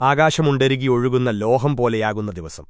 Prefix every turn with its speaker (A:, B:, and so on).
A: ആകാശമുണ്ടരുകി ഒഴുകുന്ന ലോഹം പോലെയാകുന്ന ദിവസം.